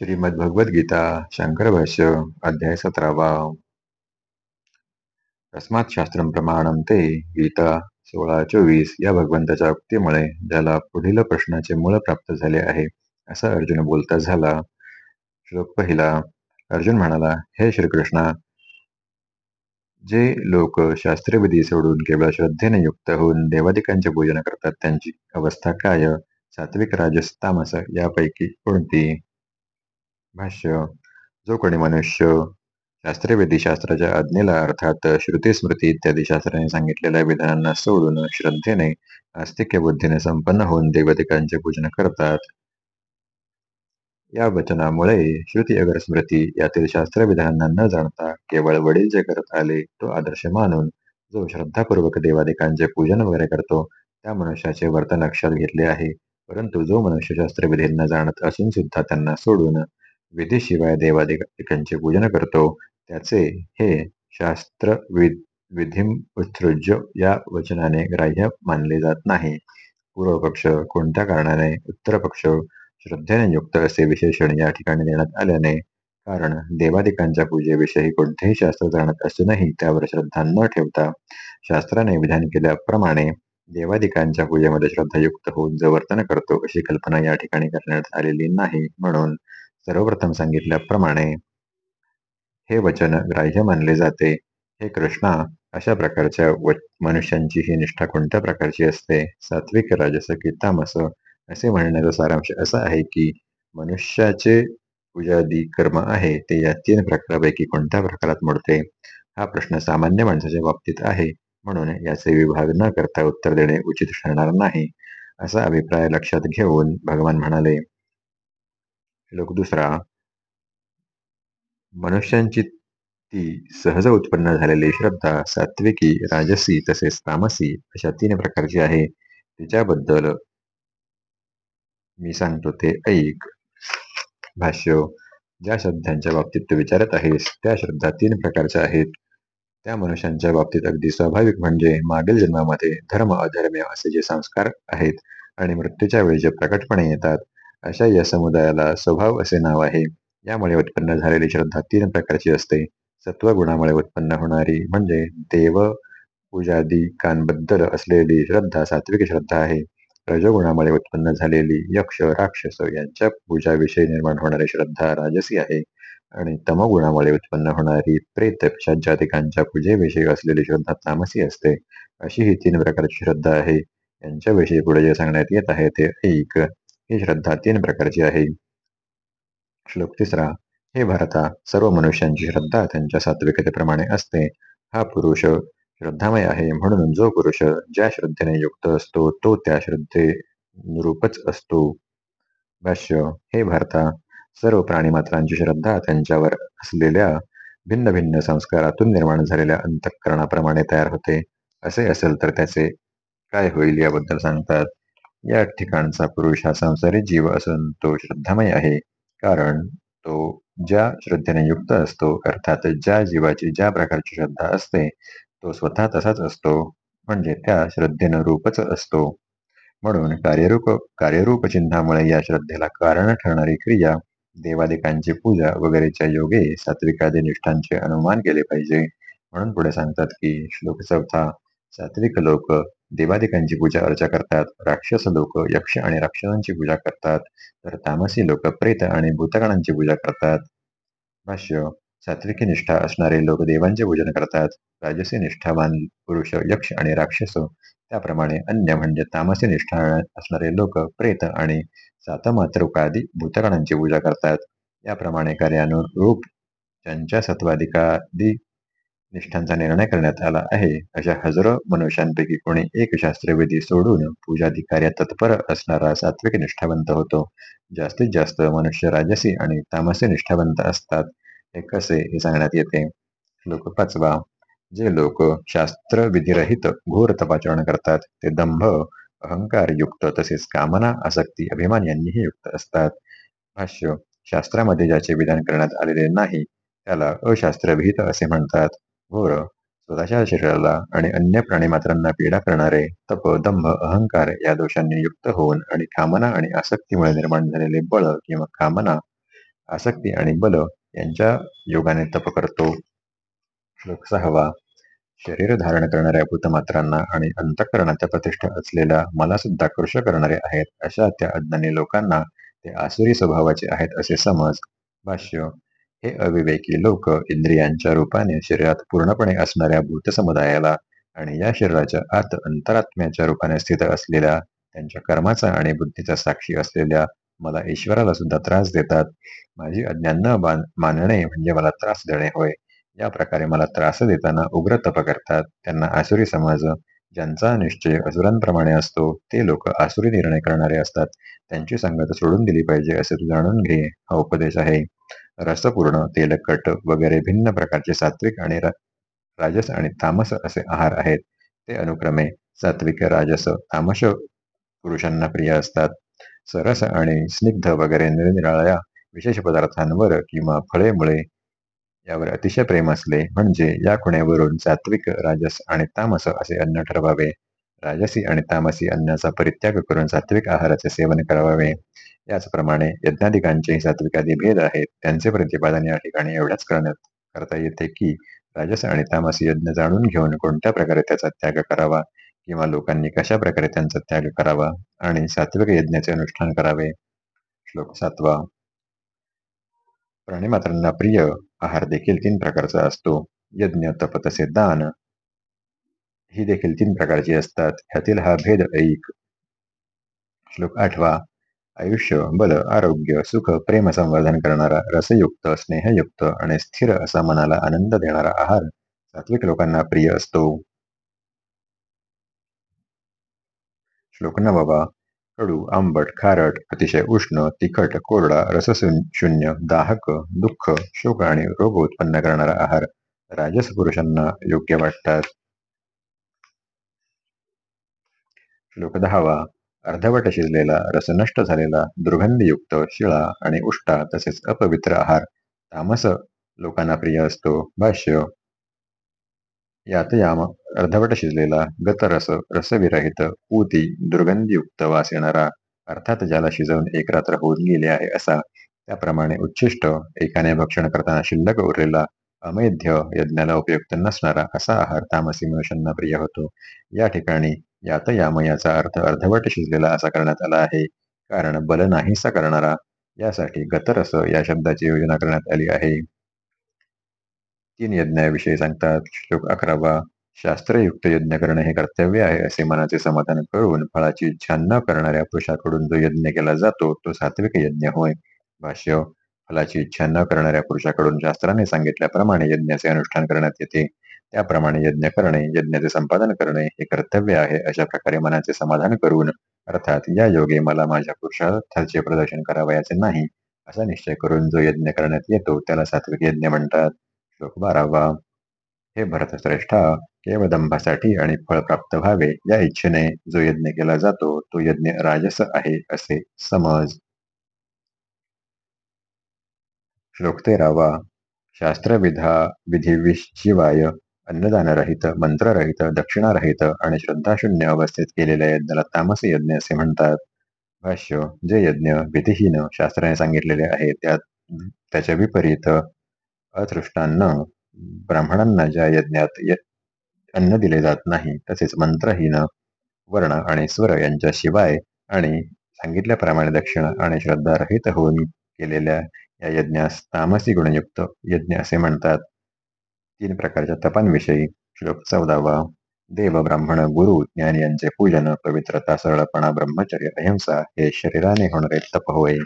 श्रीमद्भगवद्गीता भाष्य अध्याय सतरावा. तस्मात् शास्त्र प्रमाणम ते गीता सोळा चोवीस या भगवंताच्या उक्तीमुळे ज्याला पुढील प्रश्नाचे मूळ प्राप्त झाले आहे असा अर्जुन बोलता झाला. श्लोक पहिला. अर्जुन म्हणाला हे श्रीकृष्णा जे लोक शास्त्रविधी सोडून केवळ श्रद्धेने युक्त होऊन देवादिकांचे पूजन करतात त्यांची अवस्था काय? सात्विक राजस तामस यापैकी कोणती? भाष्य जो कोणी मनुष्य शास्त्रवेदी शास्त्राच्या आज्ञेला अर्थात श्रुती स्मृती इत्यादी शास्त्राने सांगितलेल्या विधानांना सोडून श्रद्धेने आस्तिक्य बुद्धीने संपन्न होऊन देवतिकांचे पूजन करतात. या वचनामुळे श्रुती अगर स्मृती यातील शास्त्रविधानांना न जाणता केवळ वडील जे करत आले तो आदर्श मानून जो श्रद्धापूर्वक देवादिकांचे पूजन वगैरे करतो त्या मनुष्याचे वर्तन लक्षात घेतले आहे. परंतु जो मनुष्य शास्त्रविधींना जाणत असून सुद्धा त्यांना सोडून विधीशिवाय देवादिकांचे पूजन करतो. त्याचे हे शास्त्र विधीम उत्सृज्य या वचनाने ग्राह्य मानले जात नाही. पूर्व पक्ष कोणत्या कारणाने उत्तर पक्ष श्रद्धेने युक्त असे विशेषण या ठिकाणी देण्यात आल्याने कारण देवादिकांच्या पूजेविषयी कोणतेही शास्त्र जाणत असूनही त्यावर श्रद्धा न ठेवता शास्त्राने विधान केल्याप्रमाणे देवादिकांच्या पूजेमध्ये श्रद्धायुक्त होऊन जे वर्तन करतो अशी कल्पना या ठिकाणी करण्यात आलेली नाही. म्हणून सर्वप्रथम सांगितल्याप्रमाणे हे वचन ग्राह्य मानले जाते. हे कृष्णा अशा प्रकारच्या मनुष्यांची ही निष्ठा कोणत्या प्रकारची असते? सात्विक राजस की तामस असे म्हणण्याचा सारांश असा आहे की मनुष्याचे पूजादी कर्म आहे ते या तीन प्रकारापैकी कोणत्या प्रकारात मोडते? हा प्रश्न सामान्य माणसाच्या बाबतीत आहे म्हणून याचे विभाग न करता उत्तर देणे उचित ठरणार नाही असा अभिप्राय लक्षात घेऊन भगवान म्हणाले. श्लोक दुसरा मनुष्यांची ती सहज उत्पन्न झालेली श्रद्धा सात्विकी राजसी तसेच तामसी अशा तीन प्रकारची आहे. तिच्याबद्दल मी सांगतो ते ऐक. भाष्य ज्या श्रद्धांच्या बाबतीत तू विचारत आहेस त्या श्रद्धा तीन प्रकारच्या आहेत. त्या मनुष्यांच्या बाबतीत अगदी स्वाभाविक म्हणजे मागील जन्मामध्ये धर्म अधर्म असे जे संस्कार आहेत आणि मृत्यूच्या वेळी जे प्रकटपणे येतात अशा या समुदायाला स्वभाव असे नाव आहे. यामुळे उत्पन्न झालेली श्रद्धा तीन प्रकारची असते. सत्वगुणामुळे उत्पन्न होणारी म्हणजे देव पूजादिकांबद्दल असलेली श्रद्धा सात्विक श्रद्धा आहे. रजोगुणामुळे उत्पन्न झालेली यक्ष राक्षस यांच्या पूजाविषयी निर्माण होणारी श्रद्धा राजसी आहे. आणि तमगुणामुळे उत्पन्न होणारी प्रेत जातिकांच्या पूजेविषयी असलेली श्रद्धा तामसी असते. अशी ही तीन प्रकारची श्रद्धा आहे. यांच्याविषयी पुढे जे सांगण्यात येत आहे ते ऐक. ही श्रद्धा तीन प्रकारची आहे. श्लोक तिसरा हे भारता सर्व मनुष्यांची श्रद्धा त्यांच्या सात्विकतेप्रमाणे असते. हा पुरुष श्रद्धामय आहे म्हणून जो पुरुष ज्या श्रद्धेने युक्त असतो तो त्या श्रद्धे रूपच असतो. भाष्य हे भारता सर्व प्राणीमात्रांची श्रद्धा त्यांच्यावर असलेल्या भिन्न भिन्न संस्कारातून निर्माण झालेल्या अंतःकरणाप्रमाणे तयार होते. असे असेल तर त्याचे काय होईल याबद्दल सांगतात. या ठिकाणचा पुरुष हा संसारी जीव असून तो श्रद्धामय आहे. कारण तो ज्या श्रद्धेने युक्त असतो अर्थात ज्या जीवाची ज्या प्रकारची श्रद्धा असते तो स्वतः तसाच असतो म्हणजे त्या श्रद्धेनं रूपच असतो. म्हणून कार्यरूप कार्यरूप चिन्हामुळे या श्रद्धेला कारण ठरणारी क्रिया देवादिकांची पूजा वगैरेच्या योगे सात्विकादी निष्ठांचे अनुमान केले पाहिजे. म्हणून पुढे सांगतात की श्लोक चौथा सात्विक लोक देवादिकांची पूजा अर्चा करतात राक्षस लोक यक्ष आणि राक्षसांची पूजा करतात तर तामसी लोक प्रेत आणि भूतगणांची पूजा करतात. भाष्य सात्विकी निष्ठा असणारे लोक देवांचे पूजन करतात राजसी निष्ठावान पुरुष यक्ष आणि राक्षस त्याप्रमाणे अन्य म्हणजे तामसी निष्ठा असणारे लोक प्रेत आणि सातमातृकादी भूतगणांची पूजा करतात. याप्रमाणे कार्यानुरूप ज्यांच्या सत्वाधिकादी निष्ठांचा निर्णय करण्यात आला आहे. अशा हजारो मनुष्यांपैकी कोणी एक शास्त्रविधी सोडून पूजादी कार्यात तत्पर असणारा सात्विक निष्ठावंत होतो. जास्तीत जास्त मनुष्य राजसी आणि तामसी निष्ठावंत असतात हे कसे हे सांगण्यात येते? श्लोक पाचवा. जे लोक शास्त्र विधिरहित घोर तपाचरण करतात ते दंभ अहंकार युक्त तसेच कामना आसक्ती अभिमान यांनीही युक्त असतात. भाष्य. शास्त्रामध्ये ज्याचे विधान करण्यात आलेले नाही त्याला अशास्त्रविहित असे म्हणतात. घोर स्वतःच्या शरीराला आणि अन्य प्राणीमात्रांना पीडा करणारे तप दंभ अहंकार या दोषांनी युक्त होऊन आणि कामना आणि आसक्तीमुळे निर्माण झालेले बळ किंवा कामना आसक्ती आणि बल यांच्या योगाने तप करतो. श्लोक सहावा शरीर धारण करणाऱ्या भूतमात्रांना आणि अंतःकरणाच्या प्रतिष्ठा असलेल्या मला सुद्धा कृष करणारे आहेत अशा त्या अज्ञानी लोकांना ते आसुरी स्वभावाचे आहेत असे समज भाष्य हे अविवेकी लोक इंद्रियांच्या रूपाने शरीरात पूर्णपणे असणाऱ्या भूत समुदायाला आणि या शरीराच्या आत अंतरात्म्याच्या रूपाने स्थित असलेल्या त्यांच्या कर्माचा आणि बुद्धीचा साक्षी असलेल्या मला ईश्वराला सुद्धा त्रास देतात. माझी अज्ञान न मानणे म्हणजे मला त्रास देणे होय. या प्रकारे मला त्रास देताना उग्र तप करतात. त्यांना आसुरी समाज ज्यांचा निश्चय असुरांप्रमाणे असतो ते लोक आसुरी निर्णय करणारे असतात. त्यांची संगत सोडून दिली पाहिजे असे तू जाणून घे. हा उपदेश आहे. रसपूर्ण तेलकट वगैरे भिन्न प्रकारचे सात्विक आणि राजस आणि तामस असे आहार आहेत. ते अनुक्रमे सात्विक राजस तामस पुरुषांना प्रिय असतात. सरस आणि स्निग्ध वगैरे निरनिराळ्या विशेष पदार्थांवर किंवा फळे मुळे यावर अतिशय प्रेम असले म्हणजे या खुण्यावरून सात्विक राजस आणि तामस असे अन्न ठरवावे. राजसी आणि तामसी अन्नाचा परित्याग करून सात्विक आहाराचे सेवन करावे. याचप्रमाणे यज्ञाधिकांचे सात्विकादी भेद आहेत त्यांचे प्रतिपादन या ठिकाणी एवढ्याच करण्यात करता येते की राजस आणि तामस यज्ञ जाणून घेऊन कोणत्या प्रकारे त्याचा त्याग करावा किंवा लोकांनी कशा प्रकारे त्यांचा त्याग करावा आणि सात्विक यज्ञाचे अनुष्ठान करावे? श्लोक सातवा. प्राणीमात्रांना प्रिय आहार देखील तीन प्रकारचा असतो. यज्ञ तप तसे दान ही देखील तीन प्रकारची असतात. ह्यातील हा भेद ऐक. श्लोक आठवा. आयुष्य बल आरोग्य सुख प्रेम संवर्धन करणारा रसयुक्त स्नेहयुक्त आणि स्थिर असा मनाला आनंद देणारा आहार सात्विक लोकांना प्रिय असतो. श्लोक नवावा कडू आंबट खारट अतिशय उष्ण तिखट कोरडा रसशून्य दाहक दुःख शोक आणि रोग उत्पन्न करणारा आहार राजस पुरुषांना योग्य वाटतात. श्लोक दहावा अर्धवट शिजलेला रस नष्ट झालेला दुर्गंधयुक्त शिळा आणि उष्टा तसेच अपवित्र आहार तामस लोकांना प्रिय असतो. भाष्य. यात याम अर्धवट शिजलेला गतरस रसविरहित ऊती दुर्गंधीयुक्त वास येणारा अर्थात ज्याला शिजवून एक रात्र होऊन गेले आहे असा त्याप्रमाणे उच्छिष्ट एकाने भक्षण करताना शिल्लक उरलेला अमेध्य यज्ञाला उपयुक्त नसणारा असा आहार तामसी मनुष्यांना प्रिय होतो. या ठिकाणी यात याचा अर्थ अर्धवट शिजलेला असा करण्यात आला आहे. कारण बल नाहीसा करणारा यासाठी गतरस या शब्दाची योजना करण्यात आली आहे. तीन यज्ञाविषयी सांगतात श्लोक अकरावा शास्त्रयुक्त यज्ञ करणे हे कर्तव्य आहे असे मनाचे समाधान करून फळाची इच्छा न करणाऱ्या पुरुषाकडून जो यज्ञ केला जातो तो सात्विक यज्ञ होय. भाष्य फलाची इच्छा न करणाऱ्या पुरुषाकडून शास्त्राने सांगितल्याप्रमाणे यज्ञाचे अनुष्ठान करण्यात येते. त्याप्रमाणे यज्ञ करणे यज्ञाचे संपादन करणे हे कर्तव्य आहे. अशा प्रकारे मनाचे समाधान करून अर्थात या योगे मला माझ्या पुरुषार्थाचे प्रदर्शन करावयाचे नाही असा निश्चय करून जो यज्ञ करण्यात येतो त्याला सात्विक यज्ञ म्हणतात. श्लोक बारावा. हे भरतश्रेष्ठा केवळ दंभासाठी आणि फळ प्राप्त व्हावे या इच्छेने जो यज्ञ केला जातो तो यज्ञ राजस आहे असे समज. श्लोक तेरावा. शास्त्रविधा विधिविशिवाय अन्नदानरहित मंत्ररहित दक्षिणारहित आणि श्रद्धाशून्य अवस्थेत केलेल्या यज्ञाला तामस यज्ञ असे म्हणतात. भाष्य जे यज्ञ भीतीहीन शास्त्राने सांगितलेले आहे त्यात त्याच्या विपरीत अतृष्टांना ब्राह्मणांना ज्या यज्ञात अन्न दिले जात नाही तसेच मंत्रहीन वर्ण आणि स्वर यांच्या शिवाय आणि सांगितल्याप्रमाणे दक्षिण आणि श्रद्धा रहित होऊन केलेल्या या यज्ञास तामसी गुणयुक्त यज्ञ असे म्हणतात. तीन प्रकारच्या तपांविषयी श्लोक चौदावा. देव ब्राह्मण गुरु ज्ञान यांचे पूजन पवित्रता सरळपणा ब्रह्मचर्य अहिंसा हे शरीराने होणारे तप होय.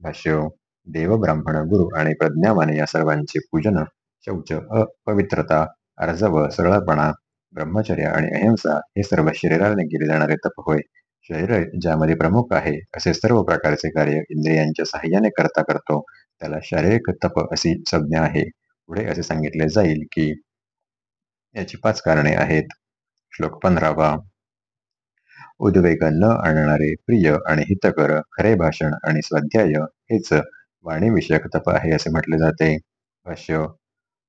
भाष्य देव ब्राह्मण गुरु आणि प्रज्ञावाने या सर्वांचे पूजन शौच अपवित्रता अर्जव सरळपणा ब्रह्मचर्य आणि अहिंसा हे सर्व शरीराने केले जाणारे तप होय. शरीर ज्यामध्ये प्रमुख आहे असे सर्व प्रकारचे कार्य इंद्रियांच्या सहाय्याने करता करतो. त्याला शारीरिक तप अशी संज्ञा आहे. पुढे असे सांगितले जाईल की याची पाच कारणे आहेत. श्लोक पंधरावा. उद्वेग न आणणारे प्रिय आणि हितकर खरे भाषण आणि स्वाध्याय हेच वाणीविषयक तप आहे असे म्हटले जाते. भाष्य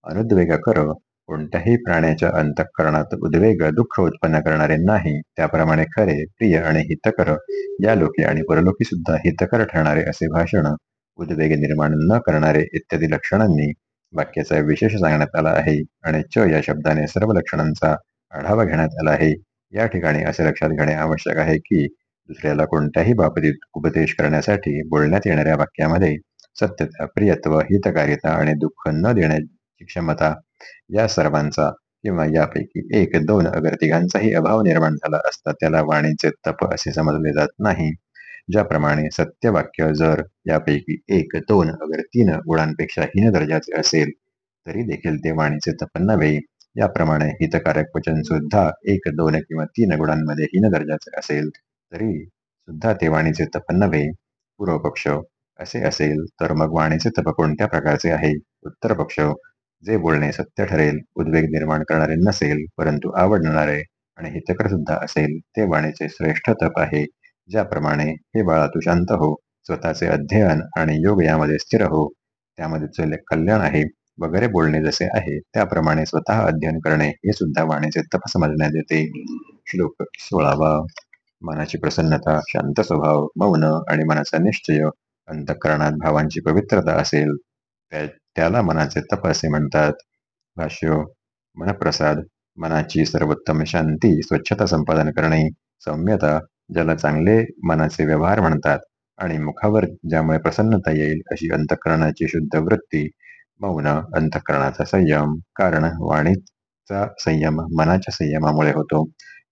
अनुद्वेगकर कोणत्याही प्राण्याच्या अंतःकरणात उद्वेग दुःख उत्पन्न करणारे नाही. त्याप्रमाणे खरे प्रिय आणि हितकर या लोके आणि परलोकी सुद्धा हितकर ठरणारे असे भाषण उद्वेग निर्माण न करणारे इत्यादी लक्षणांनी वाक्याचा विशेष सांगण्यात आला आहे आणि च या शब्दाने सर्व लक्षणांचा आढावा घेण्यात आला आहे. या ठिकाणी असे लक्षात घेणे आवश्यक आहे की दुसऱ्याला कोणत्याही बाबतीत उपदेश करण्यासाठी बोलण्यात येणाऱ्या वाक्यामध्ये सत्यता प्रियत्व हितकारिता आणि दुःख न देण्याची क्षमता या सर्वांचा किंवा यापैकी एक दोन अगर तिघांचाही अभाव निर्माण झाला असता त्याला वाणीचे तप असे समजले जात नाही. ज्याप्रमाणे सत्यवाक्य जर यापैकी एक दोन अगर तीन गुणांपेक्षा हीन दर्जाचे असेल तरी देखील ते वाणीचे तपन्न नव्हे याप्रमाणे हितकारक वचन सुद्धा एक दोन किंवा तीन गुणांमध्ये हीन दर्जाचे असेल तरी सुद्धा ते वाणीचे तपन्न वे पूर्वपक्ष असे असेल तर मग वाणीचे तप कोणत्या प्रकारचे आहे? उत्तर पक्ष जे बोलणे सत्य ठरेल उद्वेग निर्माण करणारे नसेल परंतु आवडणारे आणि हितकर सुद्धा असेल ते वाणीचे श्रेष्ठ तप आहे. ज्याप्रमाणे हे बाळा तू शांत हो स्वतःचे अध्ययन आणि योग यामध्ये स्थिर हो त्यामध्ये कल्याण आहे वगैरे बोलणे जसे आहे त्याप्रमाणे स्वतः अध्ययन करणे हे सुद्धा वाणीचे तप समजण्यात येते. श्लोक सोळावा. मनाची प्रसन्नता शांत स्वभाव मौन आणि मनाचा निश्चय अंतःकरणात भावांची पवित्रता असेल त्याला मनाचे तप असे म्हणतात. भाष्य मनप्रसाद मनाची सर्वोत्तम शांती स्वच्छता संपादन करणे सौम्यता ज्याला चांगले मनाचे व्यवहार म्हणतात आणि मुखावर ज्यामुळे प्रसन्नता येईल अशी अंतःकरणाची शुद्ध वृत्ती मौन अंतःकरणाचा संयम कारण वाणीचा संयम मनाच्या संयमामुळे होतो.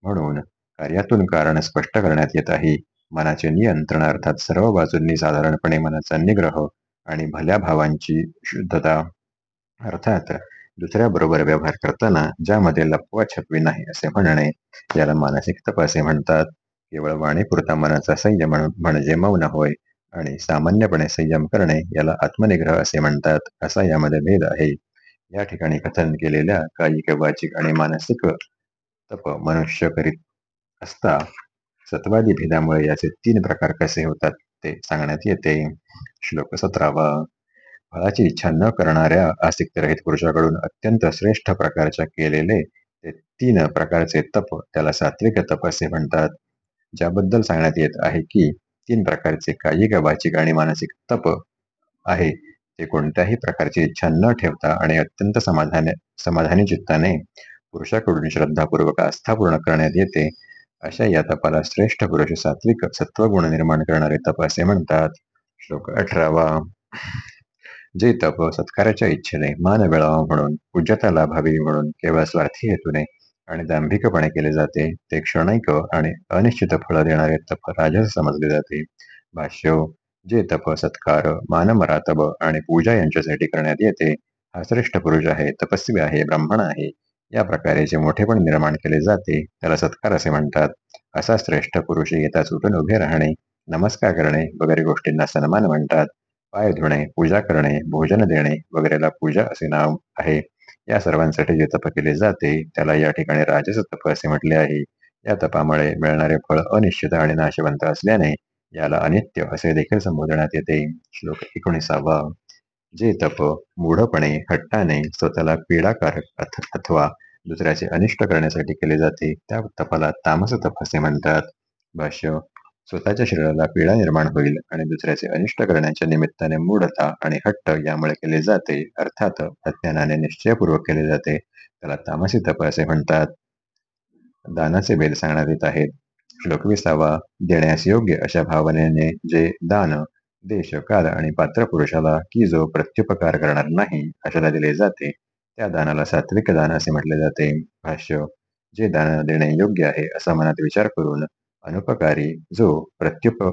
म्हणून कार्यातून कारण स्पष्ट करण्यात येत आहे. मनाचे नियंत्रण अर्थात सर्व बाजूंनी साधारणपणे मनाचा निग्रह आणि भल्या भावांची शुद्धता. अर्थात दुसऱ्याबरोबर व्यवहार करताना ज्यामध्ये लपवा छपवी नाही असे म्हणणे याला मानसिक तपासे म्हणतात. केवळ वाणीपुरता मनाचा संयम म्हणजे मौन होय आणि सामान्यपणे संयम करणे याला आत्मनिग्रह असे म्हणतात असा यामध्ये भेद आहे. या ठिकाणी कथन केलेल्या कायिक वाचिक आणि मानसिक तप मनुष्य करीत असता सत्वादी भेदामुळे याचे तीन प्रकार कसे होतात ते सांगण्यात येते. श्लोक सतरावा फळाची इच्छा न करणाऱ्या आसिक्तरहित पुरुषाकडून अत्यंत श्रेष्ठ प्रकारच्या केलेले ते तीन प्रकारचे तप त्याला सात्विक तप असे म्हणतात. ज्याबद्दल सांगण्यात येत आहे की तीन प्रकारचे कायिक वाचिक आणि मानसिक तप आहे. ते कोणत्याही प्रकारची इच्छा न ठेवता आणि अत्यंत समाधाने समाधानी चित्ताने पुरुषाकडून श्रद्धापूर्वक आस्था पूर्ण करण्यात येते अशा या तपाला श्रेष्ठ पुरुष सात्विक सत्वगुण निर्माण करणारे तप असे म्हणतात. श्लोक अठरावा. जे तप सत्काराच्या इच्छेने मान मिळावा म्हणून पूज्यता लाभावी म्हणून केवळ स्वार्थी हेतूने आणि दांभिकपणे केले जाते. ते क्षणिक आणि अनिश्चित फळ देणारे तप राजस समजले जाते. भाष्य जे तप सत्कार मानमरातब आणि पूजा यांच्यासाठी करण्यात येते. हा श्रेष्ठ पुरुष आहे तपस्वी आहे ब्राह्मण आहे. या प्रकारे जे मोठेपण निर्माण केले जाते त्याला सत्कार असे म्हणतात. असा श्रेष्ठ पुरुष येता उठून उभे राहणे नमस्कार करणे वगैरे गोष्टींना सन्मान म्हणतात. पाय धुणे पूजा करणे भोजन देणे वगैरेला पूजा असे नाव आहे. या सर्वांसाठी जे तप केले जाते त्याला या ठिकाणी राजस तप असे म्हटले आहे. या तपामुळे मिळणारे फळ अनिश्चित आणि नाशवंत असल्याने याला अनित्य असे देखील संबोधण्यात येते. श्लोक एकोणीसावा. जे तप मूढपणे हट्टाने स्वतःला पीडाकारक अथवा दुसऱ्याचे अनिष्ट करण्यासाठी केले जाते त्या तपाला तामस तप असे म्हणतात. भाष्य स्वतःच्या शरीराला पीडा निर्माण होईल आणि दुसऱ्याचे अनिष्ट करण्याच्या निमित्ताने मूढता आणि हट्ट यामुळे केले जाते. अर्थात अज्ञानाने निश्चयपूर्वक केले जाते. त्याला तामसी तप असे म्हणतात. दानाचे भेद सांगण्यात येत आहेत. श्लोक विसावा. देण्यास योग्य अशा भावनेने जे दान देश काल आणि पात्र पुरुषाला की जो प्रत्युपकार करणार नाही अशाला दिले जाते. त्या दानाला सात्विक दान असे म्हटले जाते. भाष्य जे दान देणे योग्य आहे असा मनात विचार करून अनुपकारी जो प्रत्युप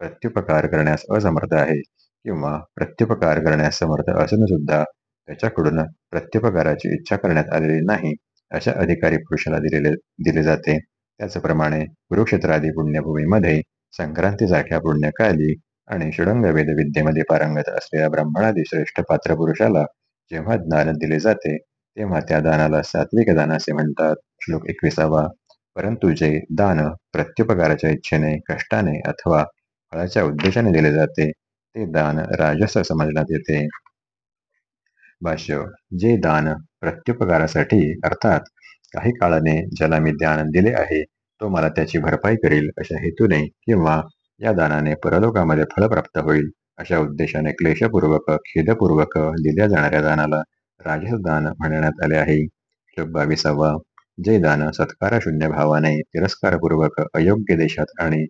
प्रत्युपकार करण्यास असमर्थ आहे किंवा प्रत्युपकार करण्यास समर्थ असून सुद्धा त्याच्याकडून प्रत्युपकाराची इच्छा करण्यात आलेली नाही अशा अधिकारी पुरुषाला दिलेले दिले जाते. त्याचप्रमाणे कुरुक्षेत्रादी पुण्यभूमीमध्ये संक्रांतीसारख्या पुण्यकाली आणि षडंग वेद विद्येमध्ये पारंगत असलेल्या ब्राह्मणादी श्रेष्ठ पात्र पुरुषाला जेव्हा ज्ञान दिले जाते तेव्हा त्या दानाला सात्विक दान असे म्हणतात. श्लोक एकविसावा. परंतु जे दान प्रत्युपकाराच्या इच्छेने कष्टाने अथवा फळाच्या उद्देशाने दिले जाते ते दान राजस समजण्यात येते. भाष्य जे दान प्रत्युपकारासाठी अर्थात काही काळाने ज्याला मी दान दिले आहे तो मला त्याची भरपाई करेल अशा हेतूने किंवा या दानाने परलोकामध्ये फळ प्राप्त होईल अशा उद्देशाने क्लेशपूर्वक खेदपूर्वक दिल्या जाणाऱ्या दानाला राजस दान म्हणण्यात आले आहे. बावीसावा. जे दान सत्कारशून्य भावाने तिरस्कारपूर्वक अयोग्य देशात आणि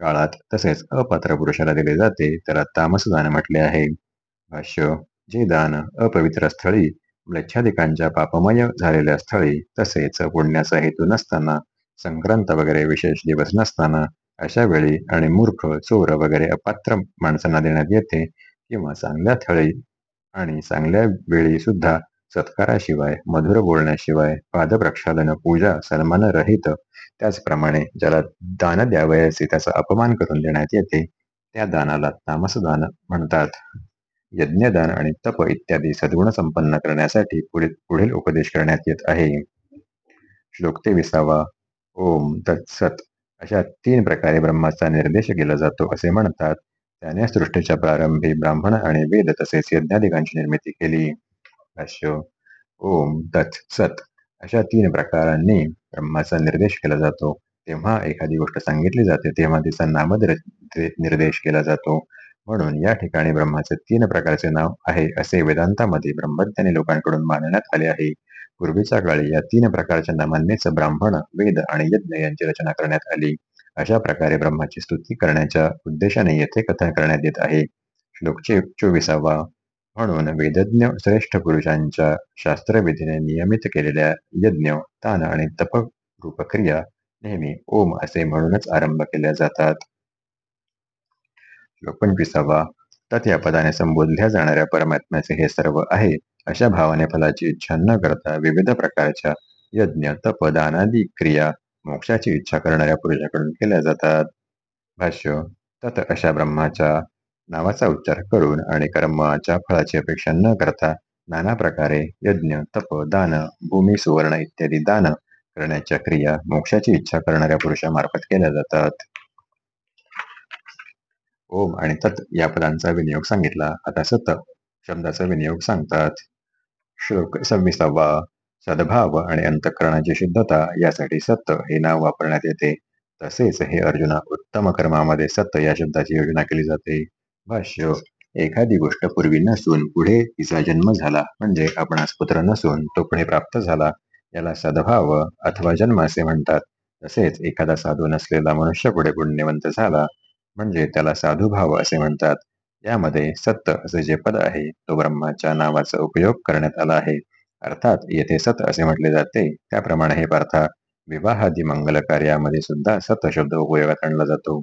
काळात तसेच अपात्र पुरुषाला दिले जाते त्याला तामस दान म्हटले आहे. भाष्य जे दान अपवित्र स्थळी म्लेच्छादिकांच्या पापमय झालेल्या स्थळी तसेच पुण्याचा हेतू नसताना संक्रांत वगैरे विशेष दिवस नसताना अशा वेळी आणि मूर्ख चोर वगैरे अपात्र माणसांना देण्यात येते किंवा चांगल्या थळी आणि चांगल्या वेळी सुद्धा सत्काराशिवाय मधुर बोलण्याशिवाय पादप्रक्षालन पूजा सन्मान रहित त्याचप्रमाणे ज्याला दान द्यावयाचे त्याचा अपमान करून देण्यात येते त्या दानाला तामसदान म्हणतात. यज्ञदान आणि तप इत्यादी सद्गुण संपन्न करण्यासाठी पुढील पुढील उपदेश करण्यात येत आहे. श्लोक ते विसावा ओम तत्सत. अशा तीन प्रकारे ब्रह्माचा निर्देश केला जातो असे म्हणतात. त्याने सृष्टीच्या प्रारंभी ब्राह्मण आणि वेद तसेच यज्ञाधिकांची निर्मिती केली. भाष्य ओम तत् सत. अशा तीन प्रकारांनी ब्रह्माचा निर्देश केला जातो. तेव्हा एखादी गोष्ट सांगितली जाते तेव्हा तिचा नामद निर्देश केला जातो. म्हणून या ठिकाणी ब्रह्माचे तीन प्रकारचे नाव आहे असे वेदांतामध्ये ब्रह्मज्ञानी लोकांकडून मानण्यात आले आहे. पूर्वीच्या काळी या तीन प्रकारच्या नामांनीच ब्राह्मण वेद आणि यज्ञ यांची रचना करण्यात आली. अशा प्रकारे ब्रह्माची स्तुती करण्याच्या उद्देशाने येथे कथन करण्यात येत आहे. श्लोक चोवीसावा. म्हणून वेदज्ञ श्रेष्ठ पुरुषांच्या शास्त्रविधीने नियमित केलेल्या यज्ञ तान आणि तप रूपक्रिया नेहमी ओम असे म्हणूनच आरंभ केल्या जातात. श्लोक पंचवीसावा. तत् या पदाने संबोधल्या जाणाऱ्या परमात्म्याचे हे सर्व आहे अशा भावाने फलाची इच्छा न करता विविध प्रकारच्या यज्ञ तप दानादी क्रिया मोक्षाची इच्छा करणाऱ्या पुरुषाकडून केल्या जातात. भाष्य. तत अशा ब्रह्माच्या नावाचा उच्चार करून आणि कर्माच्या फळाची अपेक्षा न करता नाना प्रकारे यज्ञ तप दान भूमी सुवर्ण इत्यादी दान करण्याच्या क्रिया मोक्षाची इच्छा करणाऱ्या पुरुषामार्फत केल्या जातात. ओम आणि तत् या पदांचा विनियोग सांगितला. आता सत शब्दाचा विनियोग सांगतात. श्लोक सव्वीसावा सद्भाव आणि अंतकरणाची शुद्धता यासाठी सत्य हे नाव वापरण्यात येते. तसेच हे अर्जुना उत्तम कर्मामध्ये सत्य या शब्दाची योजना केली जाते. भाष्य एखादी गोष्ट पूर्वी नसून पुढे तिचा जन्म झाला. म्हणजे आपणास पुत्र नसून तो पुढे प्राप्त झाला. याला सद्भाव अथवा जन्म असे म्हणतात. तसेच एखादा साधू नसलेला मनुष्य पुढे पुण्यवंत झाला म्हणजे त्याला साधुभाव असे म्हणतात. यामध्ये सत्य असे जे पद आहे तो ब्रह्माच्या नावाचा उपयोग करण्यात आला आहे. अर्थात येथे सत असे म्हटले जाते. त्याप्रमाणे हे पार्था विवाहादी मंगल कार्यामध्ये सुद्धा सत शब्द उपयोगात आणला जातो.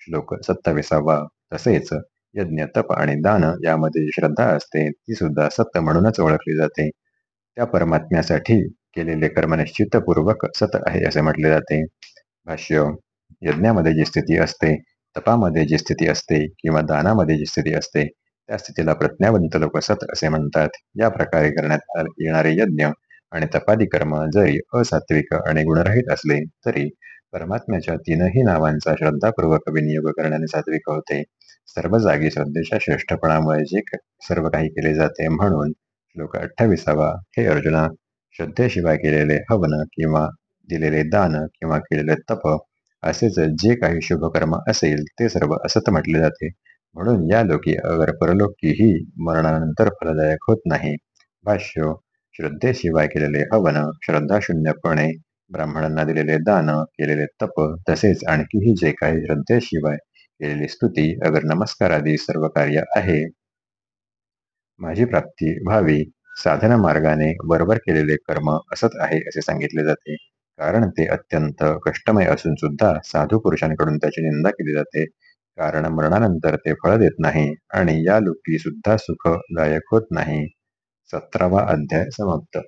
श्लोक सत्ताविसावा. तसेच यज्ञ तप आणि दान यामध्ये श्रद्धा असते ती सुद्धा सत्य म्हणूनच ओळखली जाते. त्या परमात्म्यासाठी केलेले कर्म निश्चितपूर्वक सत आहे असे म्हटले जाते. भाष्य यज्ञामध्ये जी स्थिती असते तपामध्ये जी स्थिती असते किंवा दानामध्ये जी स्थिती असते त्या स्थितीला प्रज्ञावंत लोक सत असे म्हणतात. या प्रकारे करण्यात येणारे यज्ञ आणि तपादी कर्म जरी असात्विक आणि गुणरहित असले तरी परमात्म्याच्या तीनही नावांचा श्रद्धापूर्वक विनियोग करण्याने सात्विक होते. सर्व जागी श्रद्धेच्या श्रेष्ठपणामुळे जे सर्व काही केले जाते म्हणून श्लोक अठ्ठावीसावा हे अर्जुना श्रद्धेशिवाय केलेले हवन किंवा दिलेले दान किंवा केलेले तप असेच जे काही शुभ कर्म असेल ते सर्व असत म्हटले जाते. म्हणून या लोकी अगर परलोकीही मरणानंतर फलदायक होत नाही. भाष्य श्रद्धेशिवाय केलेले हवन श्रद्धाशून्यपणे ब्राह्मणांना दिलेले दान केलेले तप तसेच आणखीही जे काही श्रद्धेशिवाय केलेली स्तुती अगर नमस्कार आदी सर्व कार्य आहे. माझी प्राप्ती व्हावी साधन मार्गाने बरोबर केलेले कर्म असत आहे असे सांगितले जाते. कारण ते अत्यंत कष्टमय असून सुद्धा साधू पुरुषांकडून त्याची निंदा केली जाते. कारण मरणानंतर ते फळ देत नाही आणि या लोकी सुद्धा सुखदायक होत नाही. सतरावा अध्याय समाप्त.